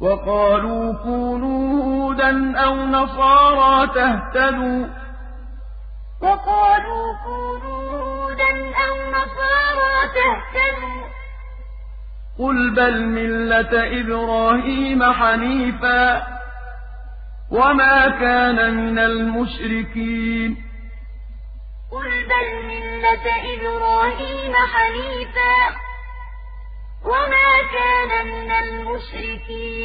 وقالوا كونوا هودا أو نصارى تهتدوا. وقالوا كونوا هودا أو نصارى تهتدوا. قل بل ملة إبراهيم حنيفا وما كان من المشركين. قل بل ملة إبراهيم حنيفا وما كان من المشركين.